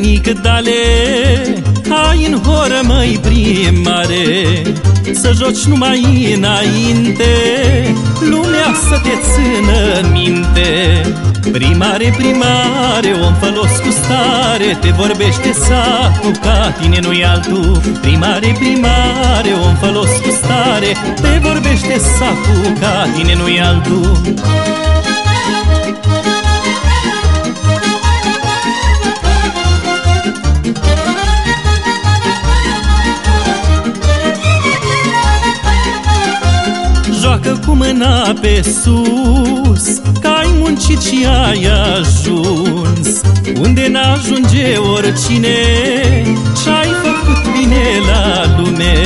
nimic, dale Hai în horă, măi, primare Să joci numai înainte Lumea să te țină minte. Primare, primare, om fălos cu stare Te vorbește satul, ca tine nu-i altul. Primare, primare, om fălos cu stare Te vorbește satul, ca tine nu-i altul Joacă cu mâna pe sus Că ai muncit și ai ajuns. Unde n-ajunge oricine Și-ai făcut bine la lume?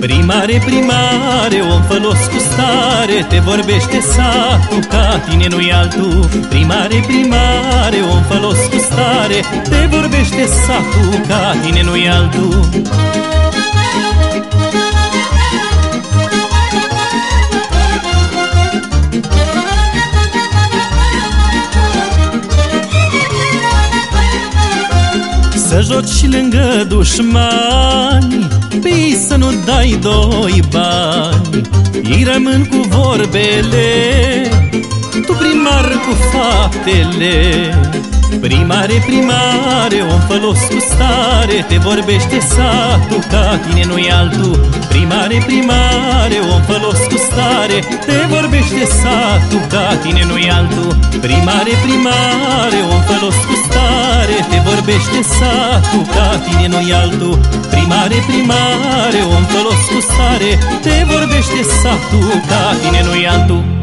Primare, primare, om fălos cu stare Te vorbește satul, ca tine nu-i altul. Primare, primare, om fălos cu stare Te vorbește satul, ca tine nu-i altul Să joci și lângă dușmani Păi să nu dai doi bani. Ei rămân cu vorbele Tu primar cu faptele. Primare, primare, om fălos cu stare Te vorbește satul, ca tine nu-i altul. Primare, primare, om fălos cu stare Te vorbește satul, ca tine nu-i altul. Primare, primare, om fălos cu stare Te vorbește satul, ca tine nu-i altul. Primare, primare, om fălos cu stare Te vorbește satul, ca tine nu-i altul